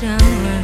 down.